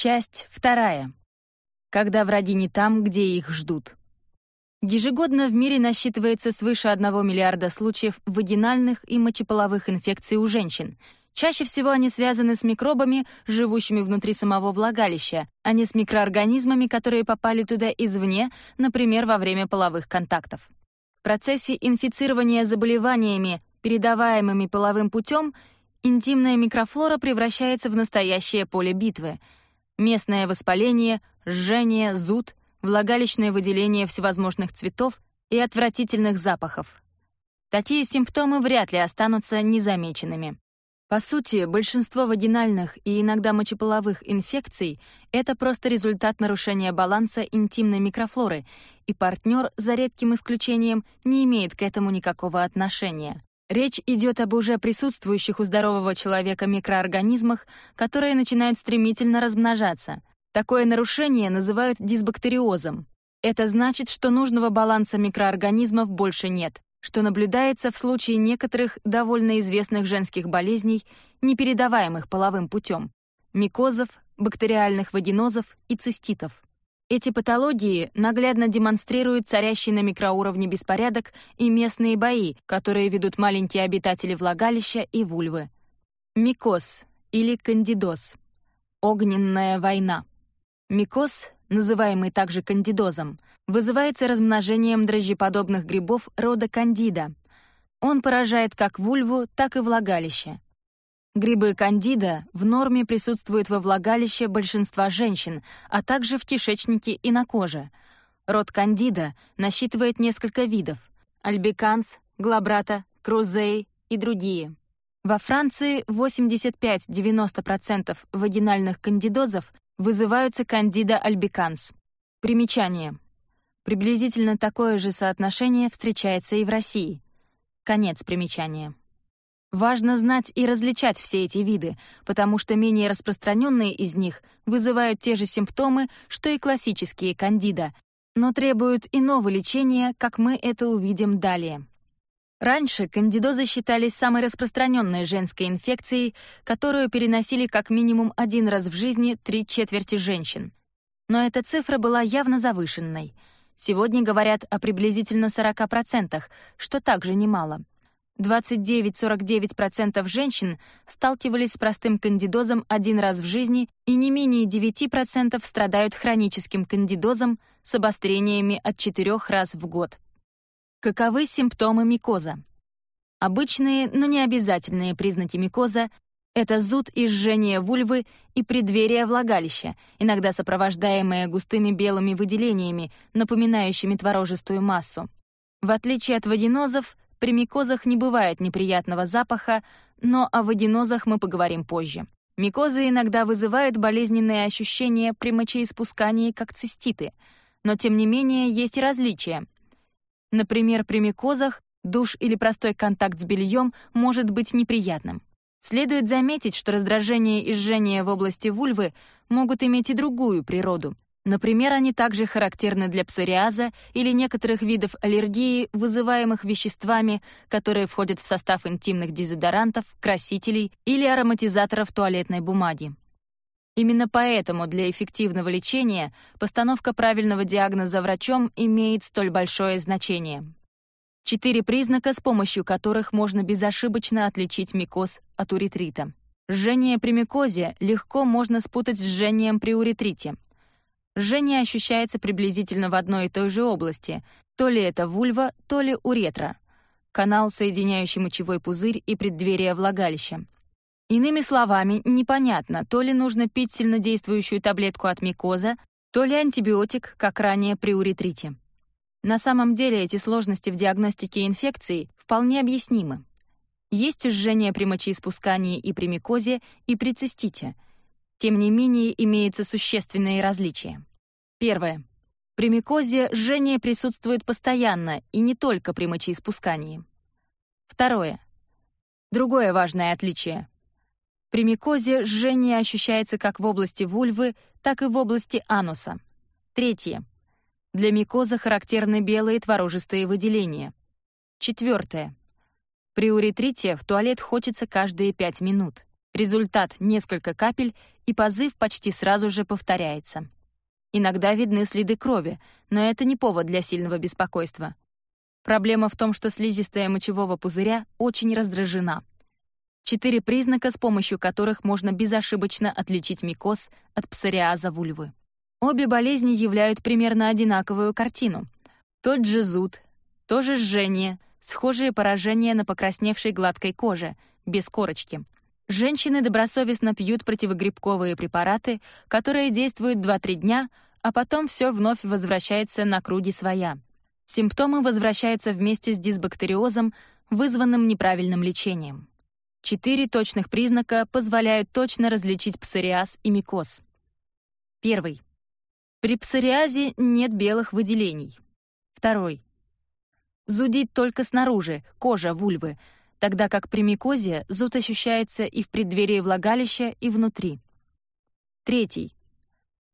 Часть вторая. Когда враги не там, где их ждут. Ежегодно в мире насчитывается свыше 1 миллиарда случаев вагинальных и мочеполовых инфекций у женщин. Чаще всего они связаны с микробами, живущими внутри самого влагалища, а не с микроорганизмами, которые попали туда извне, например, во время половых контактов. В процессе инфицирования заболеваниями, передаваемыми половым путем, интимная микрофлора превращается в настоящее поле битвы — местное воспаление, жжение, зуд, влагалищное выделение всевозможных цветов и отвратительных запахов. Такие симптомы вряд ли останутся незамеченными. По сути, большинство вагинальных и иногда мочеполовых инфекций — это просто результат нарушения баланса интимной микрофлоры, и партнер, за редким исключением, не имеет к этому никакого отношения. Речь идет об уже присутствующих у здорового человека микроорганизмах, которые начинают стремительно размножаться. Такое нарушение называют дисбактериозом. Это значит, что нужного баланса микроорганизмов больше нет, что наблюдается в случае некоторых довольно известных женских болезней, непередаваемых половым путем – микозов, бактериальных вагинозов и циститов. Эти патологии наглядно демонстрируют царящий на микроуровне беспорядок и местные бои, которые ведут маленькие обитатели влагалища и вульвы. Микоз или кандидоз. Огненная война. Микоз, называемый также кандидозом, вызывается размножением дрожжеподобных грибов рода кандида. Он поражает как вульву, так и влагалище. Грибы кандида в норме присутствуют во влагалище большинства женщин, а также в кишечнике и на коже. Род кандида насчитывает несколько видов – альбиканс, глабрата, крузей и другие. Во Франции 85-90% вагинальных кандидозов вызываются кандида альбиканс. Примечание. Приблизительно такое же соотношение встречается и в России. Конец примечания. Важно знать и различать все эти виды, потому что менее распространенные из них вызывают те же симптомы, что и классические кандида, но требуют иного лечения, как мы это увидим далее. Раньше кандидозы считались самой распространенной женской инфекцией, которую переносили как минимум один раз в жизни три четверти женщин. Но эта цифра была явно завышенной. Сегодня говорят о приблизительно 40%, что также немало — 29-49% женщин сталкивались с простым кандидозом один раз в жизни и не менее 9% страдают хроническим кандидозом с обострениями от 4 раз в год. Каковы симптомы микоза? Обычные, но не обязательные признаки микоза — это зуд и жжение вульвы и преддверие влагалища, иногда сопровождаемое густыми белыми выделениями, напоминающими творожистую массу. В отличие от водинозов при микозах не бывает неприятного запаха, но о водянозах мы поговорим позже. Микозы иногда вызывают болезненные ощущения при мочеиспускании, как циститы, но тем не менее есть и различия. Например, при микозах душ или простой контакт с бельем может быть неприятным. Следует заметить, что раздражение и жжение в области вульвы могут иметь и другую природу — Например, они также характерны для псориаза или некоторых видов аллергии, вызываемых веществами, которые входят в состав интимных дезодорантов, красителей или ароматизаторов туалетной бумаги. Именно поэтому для эффективного лечения постановка правильного диагноза врачом имеет столь большое значение. Четыре признака, с помощью которых можно безошибочно отличить микоз от уретрита. Жжение при микозе легко можно спутать с жжением при уретрите — жжение ощущается приблизительно в одной и той же области, то ли это вульва, то ли уретра. Канал, соединяющий мочевой пузырь и преддверие влагалища. Иными словами, непонятно, то ли нужно пить сильнодействующую таблетку от микоза, то ли антибиотик, как ранее при уретрите. На самом деле эти сложности в диагностике инфекции вполне объяснимы. Есть жжение при мочеиспускании и при микозе, и при цистите. Тем не менее, имеются существенные различия. Первое. При микозе жжение присутствует постоянно и не только при мочеиспускании. Второе. Другое важное отличие. При микозе жжение ощущается как в области вульвы, так и в области ануса. Третье. Для микоза характерны белые творожистые выделения. Четвертое. При уретрите в туалет хочется каждые 5 минут. Результат — несколько капель, и позыв почти сразу же повторяется. Иногда видны следы крови, но это не повод для сильного беспокойства. Проблема в том, что слизистая мочевого пузыря очень раздражена. Четыре признака, с помощью которых можно безошибочно отличить микоз от псориаза вульвы. Обе болезни являют примерно одинаковую картину. Тот же зуд, то же жжение, схожие поражения на покрасневшей гладкой коже, без корочки — Женщины добросовестно пьют противогрибковые препараты, которые действуют 2-3 дня, а потом все вновь возвращается на круги своя. Симптомы возвращаются вместе с дисбактериозом, вызванным неправильным лечением. Четыре точных признака позволяют точно различить псориаз и микоз. Первый. При псориазе нет белых выделений. Второй. Зудит только снаружи, кожа вульвы — тогда как при микозе зуд ощущается и в преддверии влагалища, и внутри. Третий.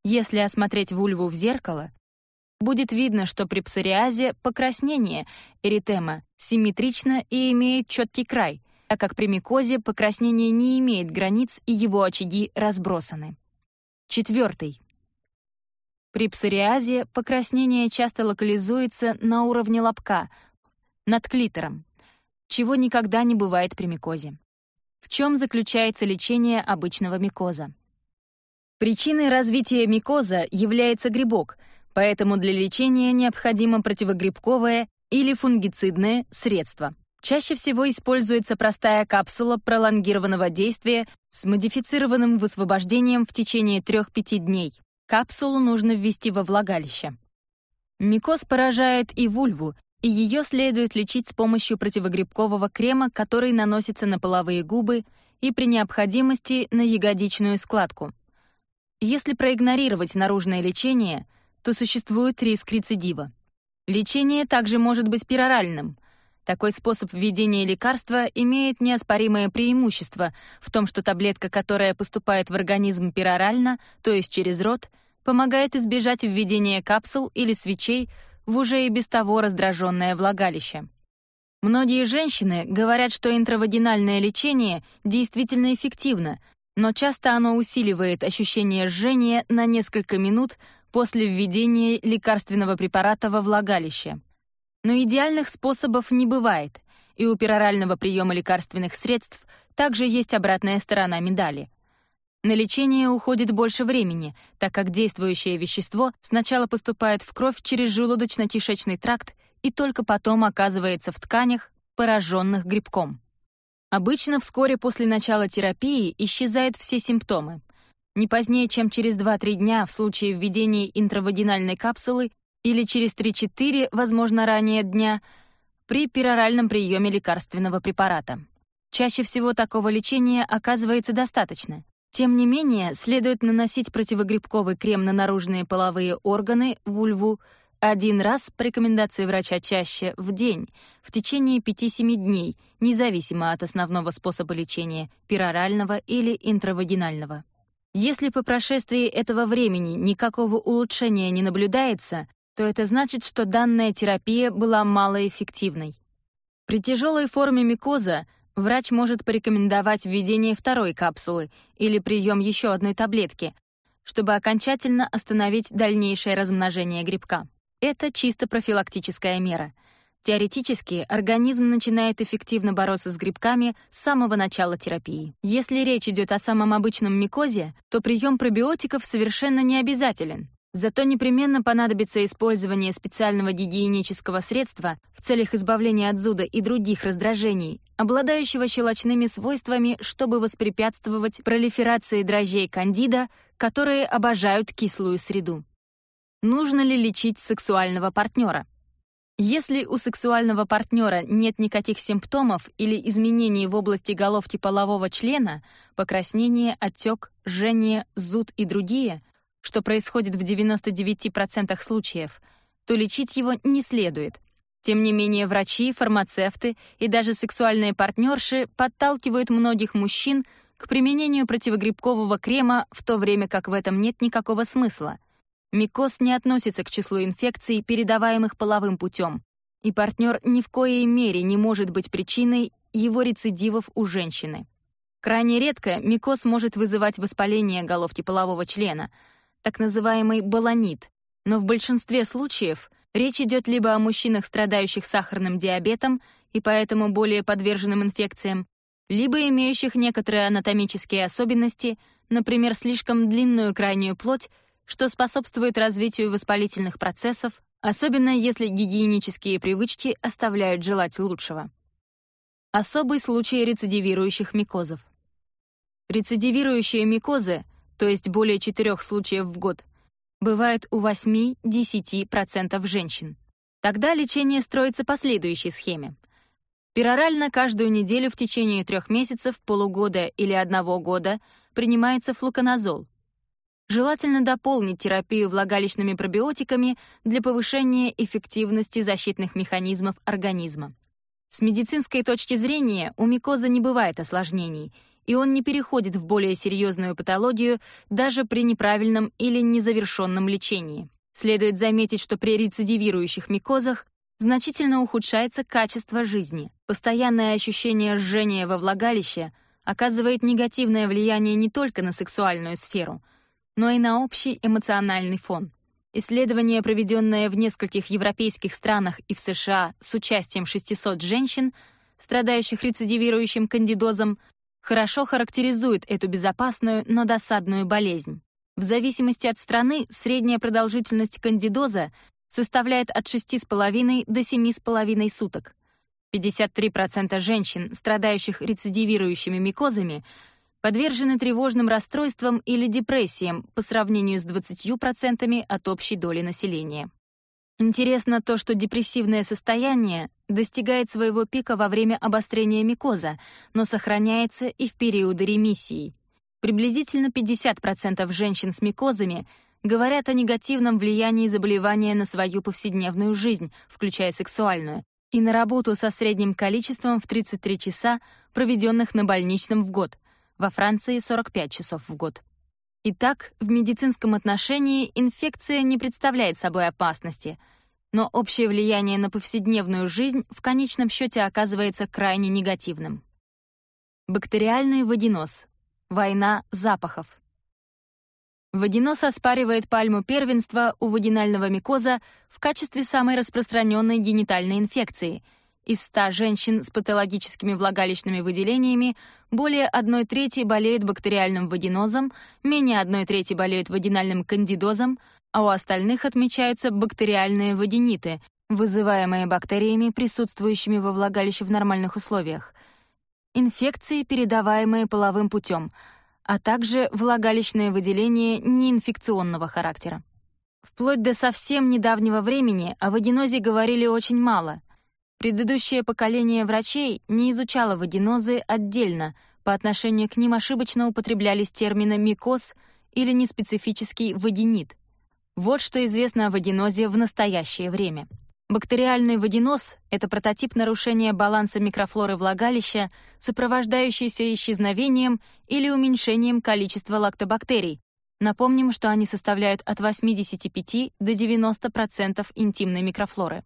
Если осмотреть вульву в зеркало, будет видно, что при псориазе покраснение, эритема, симметрично и имеет четкий край, так как при микозе покраснение не имеет границ и его очаги разбросаны. Четвертый. При псориазе покраснение часто локализуется на уровне лобка, над клитором чего никогда не бывает при микозе. В чем заключается лечение обычного микоза? Причиной развития микоза является грибок, поэтому для лечения необходимо противогрибковое или фунгицидное средство. Чаще всего используется простая капсула пролонгированного действия с модифицированным высвобождением в течение 3-5 дней. Капсулу нужно ввести во влагалище. Микоз поражает и вульву, и ее следует лечить с помощью противогрибкового крема, который наносится на половые губы и при необходимости на ягодичную складку. Если проигнорировать наружное лечение, то существует риск рецидива. Лечение также может быть пероральным. Такой способ введения лекарства имеет неоспоримое преимущество в том, что таблетка, которая поступает в организм перорально, то есть через рот, помогает избежать введения капсул или свечей, в уже и без того раздраженное влагалище. Многие женщины говорят, что интравагинальное лечение действительно эффективно, но часто оно усиливает ощущение жжения на несколько минут после введения лекарственного препарата во влагалище. Но идеальных способов не бывает, и у перорального приема лекарственных средств также есть обратная сторона медали — на лечение уходит больше времени, так как действующее вещество сначала поступает в кровь через желудочно-кишечный тракт и только потом оказывается в тканях, пораженных грибком. Обычно вскоре после начала терапии исчезают все симптомы. Не позднее, чем через 2-3 дня в случае введения интравагинальной капсулы или через 3-4, возможно, ранее дня, при пероральном приеме лекарственного препарата. Чаще всего такого лечения оказывается достаточно. Тем не менее, следует наносить противогрибковый крем на наружные половые органы, вульву, один раз по рекомендации врача чаще в день, в течение 5-7 дней, независимо от основного способа лечения, перорального или интравагинального. Если по прошествии этого времени никакого улучшения не наблюдается, то это значит, что данная терапия была малоэффективной. При тяжелой форме микоза Врач может порекомендовать введение второй капсулы или прием еще одной таблетки, чтобы окончательно остановить дальнейшее размножение грибка. Это чисто профилактическая мера. Теоретически, организм начинает эффективно бороться с грибками с самого начала терапии. Если речь идет о самом обычном микозе, то прием пробиотиков совершенно не обязателен. Зато непременно понадобится использование специального гигиенического средства в целях избавления от зуда и других раздражений, обладающего щелочными свойствами, чтобы воспрепятствовать пролиферации дрожжей кандида, которые обожают кислую среду. Нужно ли лечить сексуального партнера? Если у сексуального партнера нет никаких симптомов или изменений в области головки полового члена, покраснение, отек, жжение, зуд и другие, что происходит в 99% случаев, то лечить его не следует. Тем не менее, врачи, фармацевты и даже сексуальные партнерши подталкивают многих мужчин к применению противогрибкового крема, в то время как в этом нет никакого смысла. Микоз не относится к числу инфекций, передаваемых половым путем, и партнер ни в коей мере не может быть причиной его рецидивов у женщины. Крайне редко микоз может вызывать воспаление головки полового члена — так называемый баланит, но в большинстве случаев речь идет либо о мужчинах, страдающих сахарным диабетом и поэтому более подверженным инфекциям, либо имеющих некоторые анатомические особенности, например, слишком длинную крайнюю плоть, что способствует развитию воспалительных процессов, особенно если гигиенические привычки оставляют желать лучшего. Особый случай рецидивирующих микозов. Рецидивирующие микозы то есть более четырех случаев в год, бывает у 8-10% женщин. Тогда лечение строится по следующей схеме. Перорально каждую неделю в течение трех месяцев, полугода или одного года принимается флуконазол. Желательно дополнить терапию влагалищными пробиотиками для повышения эффективности защитных механизмов организма. С медицинской точки зрения у микоза не бывает осложнений — и он не переходит в более серьезную патологию даже при неправильном или незавершенном лечении. Следует заметить, что при рецидивирующих микозах значительно ухудшается качество жизни. Постоянное ощущение жжения во влагалище оказывает негативное влияние не только на сексуальную сферу, но и на общий эмоциональный фон. Исследование, проведенное в нескольких европейских странах и в США с участием 600 женщин, страдающих рецидивирующим кандидозом, хорошо характеризует эту безопасную, но досадную болезнь. В зависимости от страны средняя продолжительность кандидоза составляет от 6,5 до 7,5 суток. 53% женщин, страдающих рецидивирующими микозами, подвержены тревожным расстройствам или депрессиям по сравнению с 20% от общей доли населения. Интересно то, что депрессивное состояние достигает своего пика во время обострения микоза, но сохраняется и в периоды ремиссии. Приблизительно 50% женщин с микозами говорят о негативном влиянии заболевания на свою повседневную жизнь, включая сексуальную, и на работу со средним количеством в 33 часа, проведенных на больничном в год, во Франции 45 часов в год. Итак, в медицинском отношении инфекция не представляет собой опасности, но общее влияние на повседневную жизнь в конечном счете оказывается крайне негативным. Бактериальный водяноз. Война запахов. Водяноз оспаривает пальму первенства у водинального микоза в качестве самой распространенной генитальной инфекции — из 100 женщин с патологическими влагалищными выделениями более 1 трети болеют бактериальным вагинозом, менее 1 трети болеют вагинальным кандидозом, а у остальных отмечаются бактериальные вагиниты, вызываемые бактериями, присутствующими во влагалище в нормальных условиях, инфекции, передаваемые половым путем, а также влагалищные выделения неинфекционного характера. Вплоть до совсем недавнего времени о вагинозе говорили очень мало — Предыдущее поколение врачей не изучало вагинозы отдельно, по отношению к ним ошибочно употреблялись термины «микоз» или неспецифический «вагинит». Вот что известно о вагинозе в настоящее время. Бактериальный вагиноз — это прототип нарушения баланса микрофлоры влагалища, сопровождающийся исчезновением или уменьшением количества лактобактерий. Напомним, что они составляют от 85 до 90% интимной микрофлоры.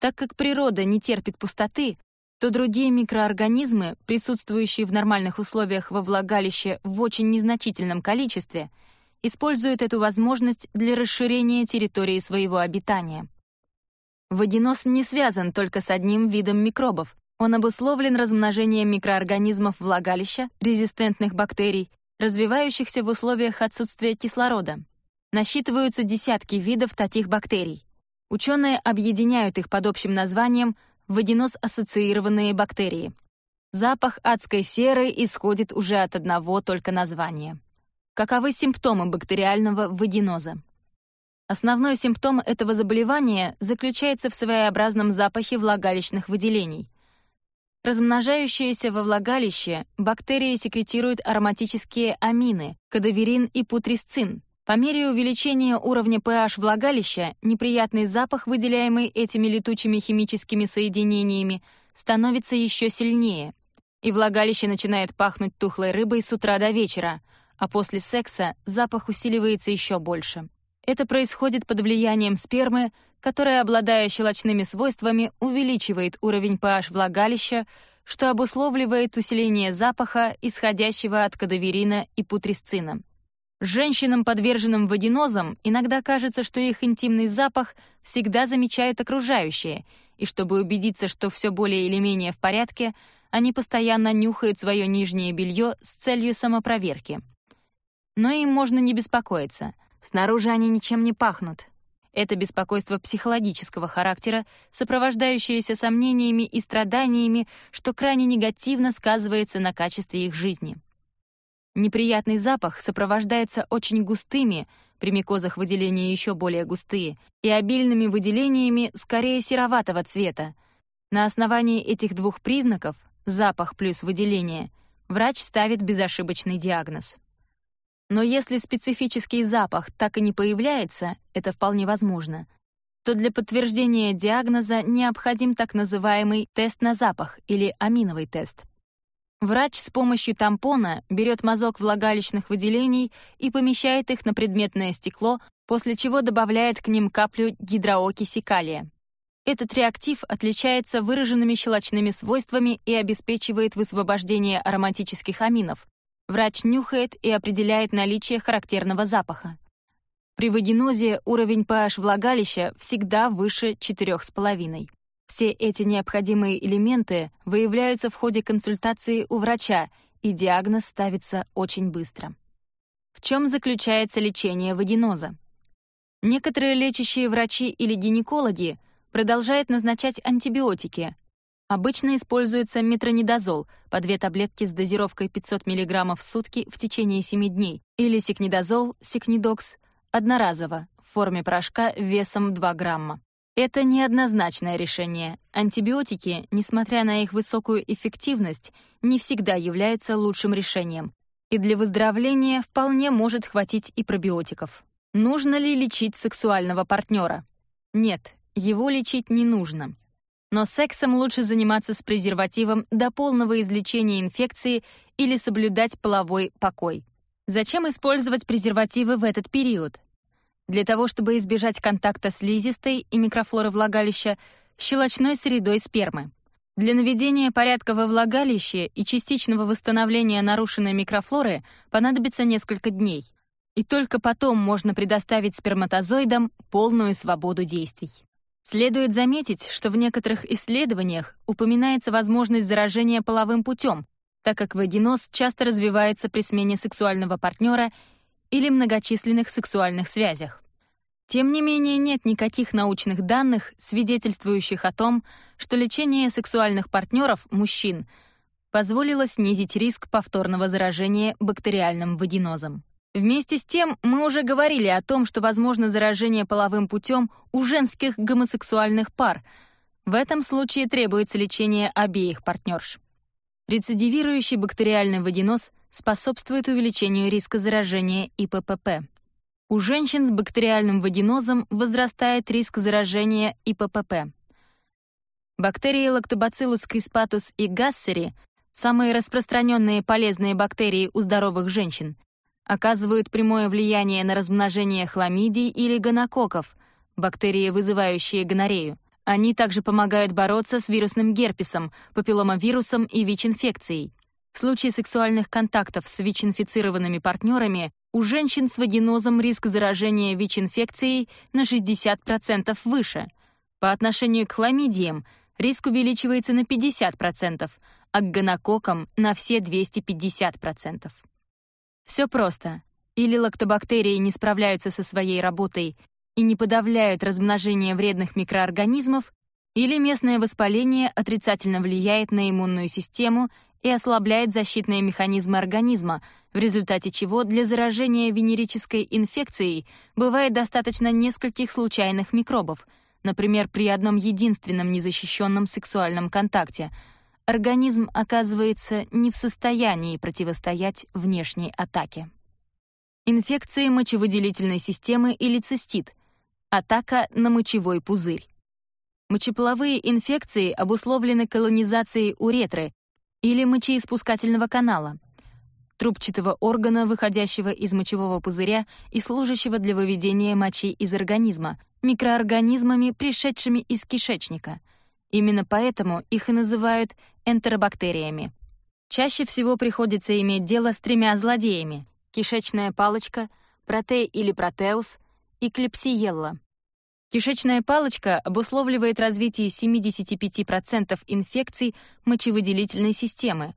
Так как природа не терпит пустоты, то другие микроорганизмы, присутствующие в нормальных условиях во влагалище в очень незначительном количестве, используют эту возможность для расширения территории своего обитания. Водянос не связан только с одним видом микробов. Он обусловлен размножением микроорганизмов влагалища, резистентных бактерий, развивающихся в условиях отсутствия кислорода. Насчитываются десятки видов таких бактерий. Ученые объединяют их под общим названием водянос-ассоциированные бактерии. Запах адской серы исходит уже от одного только названия. Каковы симптомы бактериального водяноза? Основной симптом этого заболевания заключается в своеобразном запахе влагалищных выделений. Размножающиеся во влагалище бактерии секретируют ароматические амины, кадаверин и путрисцин, по мере увеличения уровня pH влагалища, неприятный запах, выделяемый этими летучими химическими соединениями, становится еще сильнее, и влагалище начинает пахнуть тухлой рыбой с утра до вечера, а после секса запах усиливается еще больше. Это происходит под влиянием спермы, которая, обладая щелочными свойствами, увеличивает уровень pH влагалища, что обусловливает усиление запаха, исходящего от кадаверина и путресцина. Женщинам, подверженным водянозам, иногда кажется, что их интимный запах всегда замечают окружающие, и чтобы убедиться, что все более или менее в порядке, они постоянно нюхают свое нижнее белье с целью самопроверки. Но им можно не беспокоиться. Снаружи они ничем не пахнут. Это беспокойство психологического характера, сопровождающееся сомнениями и страданиями, что крайне негативно сказывается на качестве их жизни. Неприятный запах сопровождается очень густыми, при микозах выделения еще более густые, и обильными выделениями скорее сероватого цвета. На основании этих двух признаков запах плюс выделение, врач ставит безошибочный диагноз. Но если специфический запах так и не появляется, это вполне возможно, то для подтверждения диагноза необходим так называемый тест на запах или аминовый тест. Врач с помощью тампона берет мазок влагалищных выделений и помещает их на предметное стекло, после чего добавляет к ним каплю гидроокиси калия. Этот реактив отличается выраженными щелочными свойствами и обеспечивает высвобождение ароматических аминов. Врач нюхает и определяет наличие характерного запаха. При вагинозе уровень pH влагалища всегда выше 4,5. Все эти необходимые элементы выявляются в ходе консультации у врача, и диагноз ставится очень быстро. В чем заключается лечение вагиноза? Некоторые лечащие врачи или гинекологи продолжают назначать антибиотики. Обычно используется метронидозол по две таблетки с дозировкой 500 мг в сутки в течение 7 дней или сикнидозол, сикнидокс, одноразово, в форме порошка весом 2 грамма. Это неоднозначное решение. Антибиотики, несмотря на их высокую эффективность, не всегда являются лучшим решением. И для выздоровления вполне может хватить и пробиотиков. Нужно ли лечить сексуального партнера? Нет, его лечить не нужно. Но сексом лучше заниматься с презервативом до полного излечения инфекции или соблюдать половой покой. Зачем использовать презервативы в этот период? Для того, чтобы избежать контакта слизистой и микрофлоры влагалища с щелочной средой спермы. Для наведения порядка во влагалище и частичного восстановления нарушенной микрофлоры понадобится несколько дней. И только потом можно предоставить сперматозоидам полную свободу действий. Следует заметить, что в некоторых исследованиях упоминается возможность заражения половым путем, так как вагиноз часто развивается при смене сексуального партнера или многочисленных сексуальных связях. Тем не менее, нет никаких научных данных, свидетельствующих о том, что лечение сексуальных партнеров мужчин позволило снизить риск повторного заражения бактериальным вагинозом. Вместе с тем, мы уже говорили о том, что возможно заражение половым путем у женских гомосексуальных пар. В этом случае требуется лечение обеих партнерш. Рецидивирующий бактериальный вагиноз способствует увеличению риска заражения ИППП. У женщин с бактериальным вагинозом возрастает риск заражения ИППП. Бактерии Lactobacillus crispatus и Gasseri, самые распространенные полезные бактерии у здоровых женщин, оказывают прямое влияние на размножение хламидий или гонококков, бактерии, вызывающие гонорею. Они также помогают бороться с вирусным герпесом, папилломавирусом и ВИЧ-инфекцией. В случае сексуальных контактов с ВИЧ-инфицированными партнерами у женщин с вагинозом риск заражения ВИЧ-инфекцией на 60% выше. По отношению к хламидиям риск увеличивается на 50%, а к гонококкам — на все 250%. Все просто. Или лактобактерии не справляются со своей работой и не подавляют размножение вредных микроорганизмов, или местное воспаление отрицательно влияет на иммунную систему и ослабляет защитные механизмы организма, в результате чего для заражения венерической инфекцией бывает достаточно нескольких случайных микробов, например, при одном единственном незащищенном сексуальном контакте. Организм оказывается не в состоянии противостоять внешней атаке. Инфекции мочевыделительной системы или цистит. Атака на мочевой пузырь. Мочеполовые инфекции обусловлены колонизацией уретры, или мочеиспускательного канала, трубчатого органа, выходящего из мочевого пузыря и служащего для выведения мочи из организма, микроорганизмами, пришедшими из кишечника. Именно поэтому их и называют энтеробактериями. Чаще всего приходится иметь дело с тремя злодеями — кишечная палочка, протей или протеус и клепсиелла — Кишечная палочка обусловливает развитие 75% инфекций мочевыделительной системы.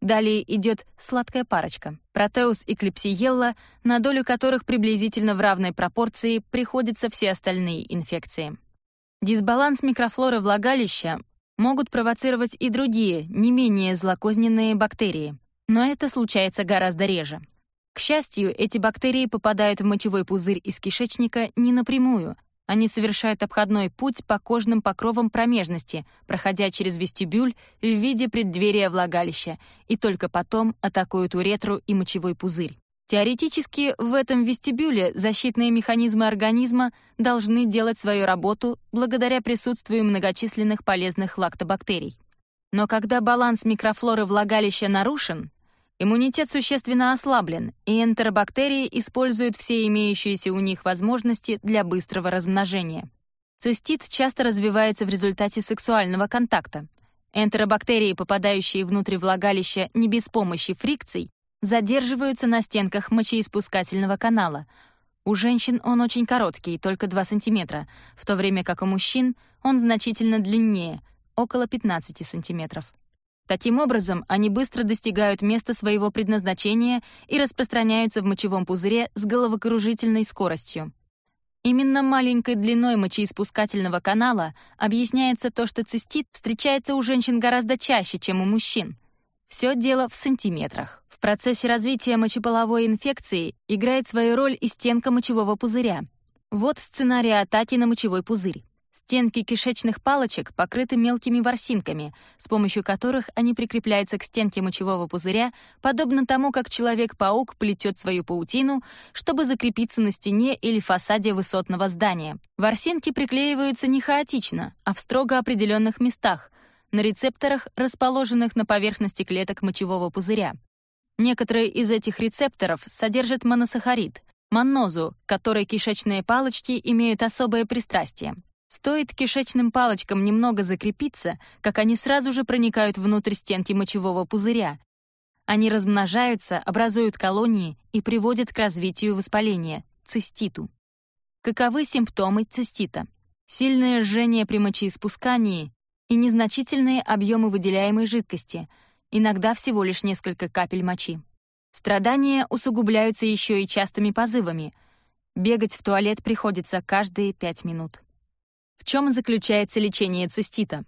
Далее идет сладкая парочка — протеус и клепсиелла, на долю которых приблизительно в равной пропорции приходятся все остальные инфекции. Дисбаланс микрофлоры влагалища могут провоцировать и другие, не менее злокозненные бактерии, но это случается гораздо реже. К счастью, эти бактерии попадают в мочевой пузырь из кишечника не напрямую — они совершают обходной путь по кожным покровам промежности, проходя через вестибюль в виде преддверия влагалища, и только потом атакуют уретру и мочевой пузырь. Теоретически, в этом вестибюле защитные механизмы организма должны делать свою работу благодаря присутствию многочисленных полезных лактобактерий. Но когда баланс микрофлоры влагалища нарушен, Иммунитет существенно ослаблен, и энтеробактерии используют все имеющиеся у них возможности для быстрого размножения. Цистит часто развивается в результате сексуального контакта. Энтеробактерии, попадающие внутрь влагалища не без помощи фрикций, задерживаются на стенках мочеиспускательного канала. У женщин он очень короткий, только 2 см, в то время как у мужчин он значительно длиннее, около 15 сантиметров. Таким образом, они быстро достигают места своего предназначения и распространяются в мочевом пузыре с головокружительной скоростью. Именно маленькой длиной мочеиспускательного канала объясняется то, что цистит встречается у женщин гораздо чаще, чем у мужчин. Все дело в сантиметрах. В процессе развития мочеполовой инфекции играет свою роль и стенка мочевого пузыря. Вот сценарий атаки на мочевой пузырь. Стенки кишечных палочек покрыты мелкими ворсинками, с помощью которых они прикрепляются к стенке мочевого пузыря, подобно тому, как человек-паук плетет свою паутину, чтобы закрепиться на стене или фасаде высотного здания. Ворсинки приклеиваются не хаотично, а в строго определенных местах, на рецепторах, расположенных на поверхности клеток мочевого пузыря. Некоторые из этих рецепторов содержат моносахарид — маннозу, к которой кишечные палочки имеют особое пристрастие. Стоит кишечным палочкам немного закрепиться, как они сразу же проникают внутрь стенки мочевого пузыря. Они размножаются, образуют колонии и приводят к развитию воспаления — циститу. Каковы симптомы цистита? Сильное жжение при мочеиспускании и незначительные объемы выделяемой жидкости, иногда всего лишь несколько капель мочи. Страдания усугубляются еще и частыми позывами. Бегать в туалет приходится каждые пять минут. В чем заключается лечение цистита?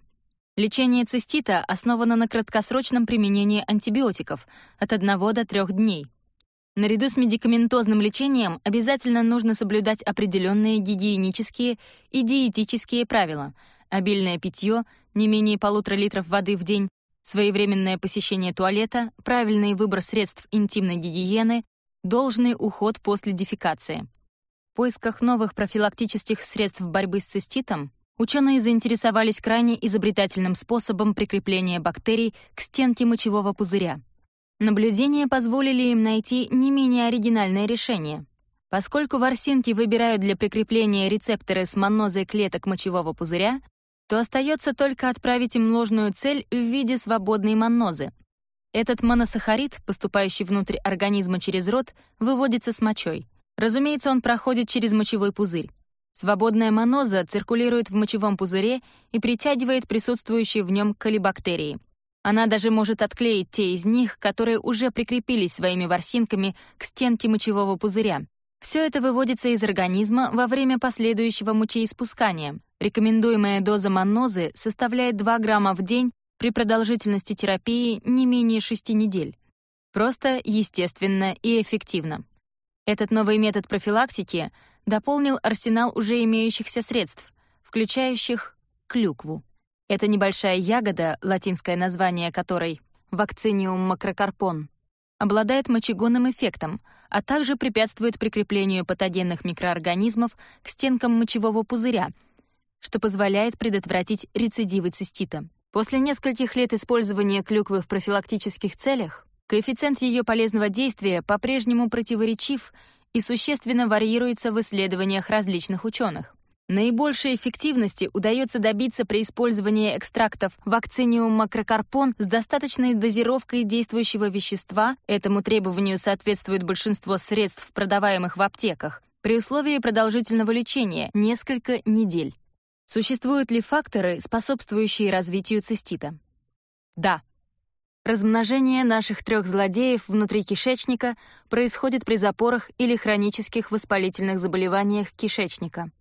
Лечение цистита основано на краткосрочном применении антибиотиков от 1 до 3 дней. Наряду с медикаментозным лечением обязательно нужно соблюдать определенные гигиенические и диетические правила — обильное питье, не менее полутора литров воды в день, своевременное посещение туалета, правильный выбор средств интимной гигиены, должный уход после дефекации поисках новых профилактических средств борьбы с циститом ученые заинтересовались крайне изобретательным способом прикрепления бактерий к стенке мочевого пузыря. Наблюдения позволили им найти не менее оригинальное решение. Поскольку ворсинки выбирают для прикрепления рецепторы с монозой клеток мочевого пузыря, то остается только отправить им ложную цель в виде свободной монозы. Этот моносахарид, поступающий внутрь организма через рот, выводится с мочой — Разумеется, он проходит через мочевой пузырь. Свободная моноза циркулирует в мочевом пузыре и притягивает присутствующие в нем колебактерии. Она даже может отклеить те из них, которые уже прикрепились своими ворсинками к стенке мочевого пузыря. Все это выводится из организма во время последующего мочеиспускания. Рекомендуемая доза маннозы составляет 2 грамма в день при продолжительности терапии не менее 6 недель. Просто, естественно и эффективно. Этот новый метод профилактики дополнил арсенал уже имеющихся средств, включающих клюкву. Это небольшая ягода, латинское название которой — вакциниум макрокарпон, обладает мочегонным эффектом, а также препятствует прикреплению патогенных микроорганизмов к стенкам мочевого пузыря, что позволяет предотвратить рецидивы цистита. После нескольких лет использования клюквы в профилактических целях Коэффициент ее полезного действия по-прежнему противоречив и существенно варьируется в исследованиях различных ученых. Наибольшей эффективности удается добиться при использовании экстрактов вакциниум макрокарпон с достаточной дозировкой действующего вещества, этому требованию соответствует большинство средств, продаваемых в аптеках, при условии продолжительного лечения – несколько недель. Существуют ли факторы, способствующие развитию цистита? Да, Размножение наших трех злодеев внутри кишечника происходит при запорах или хронических воспалительных заболеваниях кишечника.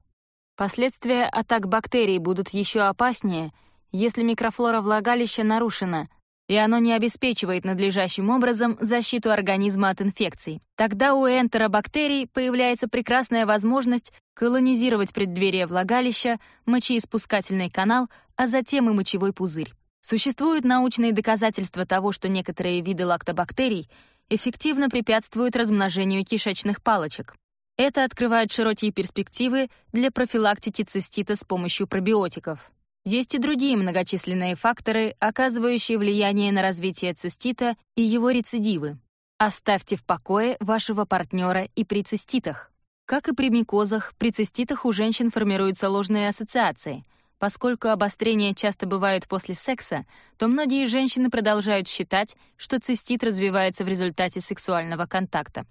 Последствия атак бактерий будут еще опаснее, если микрофлора влагалища нарушена, и оно не обеспечивает надлежащим образом защиту организма от инфекций. Тогда у энтеробактерий появляется прекрасная возможность колонизировать преддверие влагалища, мочеиспускательный канал, а затем и мочевой пузырь. Существуют научные доказательства того, что некоторые виды лактобактерий эффективно препятствуют размножению кишечных палочек. Это открывает широкие перспективы для профилактики цистита с помощью пробиотиков. Есть и другие многочисленные факторы, оказывающие влияние на развитие цистита и его рецидивы. Оставьте в покое вашего партнера и при циститах. Как и при микозах, при циститах у женщин формируются ложные ассоциации — Поскольку обострения часто бывают после секса, то многие женщины продолжают считать, что цистит развивается в результате сексуального контакта.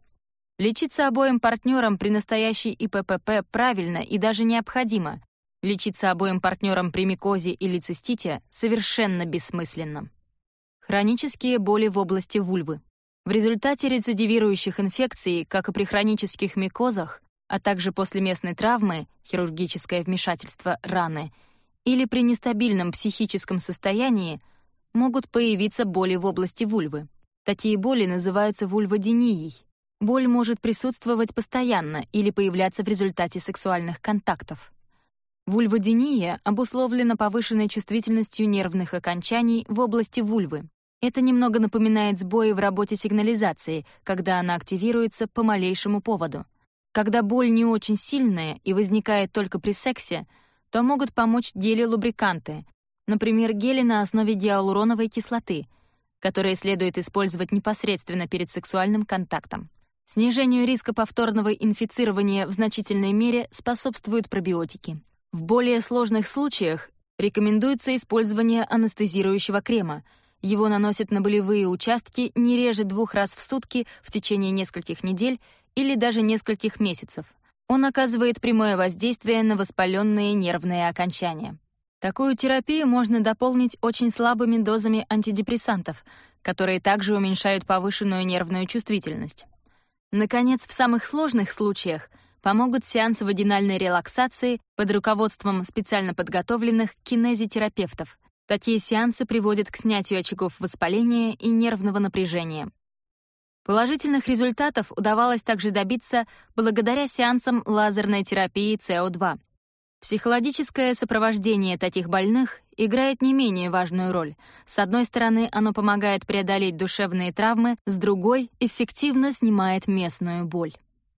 Лечиться обоим партнерам при настоящей ИППП правильно и даже необходимо. Лечиться обоим партнерам при микозе или цистите совершенно бессмысленно. Хронические боли в области вульвы. В результате рецидивирующих инфекций, как и при хронических микозах, а также после местной травмы, хирургическое вмешательство, раны — или при нестабильном психическом состоянии могут появиться боли в области вульвы. Такие боли называются вульводинией. Боль может присутствовать постоянно или появляться в результате сексуальных контактов. Вульводиния обусловлена повышенной чувствительностью нервных окончаний в области вульвы. Это немного напоминает сбои в работе сигнализации, когда она активируется по малейшему поводу. Когда боль не очень сильная и возникает только при сексе — то могут помочь гели-лубриканты, например, гели на основе диалуроновой кислоты, которые следует использовать непосредственно перед сексуальным контактом. Снижению риска повторного инфицирования в значительной мере способствуют пробиотики. В более сложных случаях рекомендуется использование анестезирующего крема. Его наносят на болевые участки не реже двух раз в сутки в течение нескольких недель или даже нескольких месяцев — он оказывает прямое воздействие на воспаленные нервные окончания. Такую терапию можно дополнить очень слабыми дозами антидепрессантов, которые также уменьшают повышенную нервную чувствительность. Наконец, в самых сложных случаях помогут сеансы вагинальной релаксации под руководством специально подготовленных кинезитерапевтов. Такие сеансы приводят к снятию очагов воспаления и нервного напряжения. Положительных результатов удавалось также добиться благодаря сеансам лазерной терапии СО2. Психологическое сопровождение таких больных играет не менее важную роль. С одной стороны, оно помогает преодолеть душевные травмы, с другой — эффективно снимает местную боль.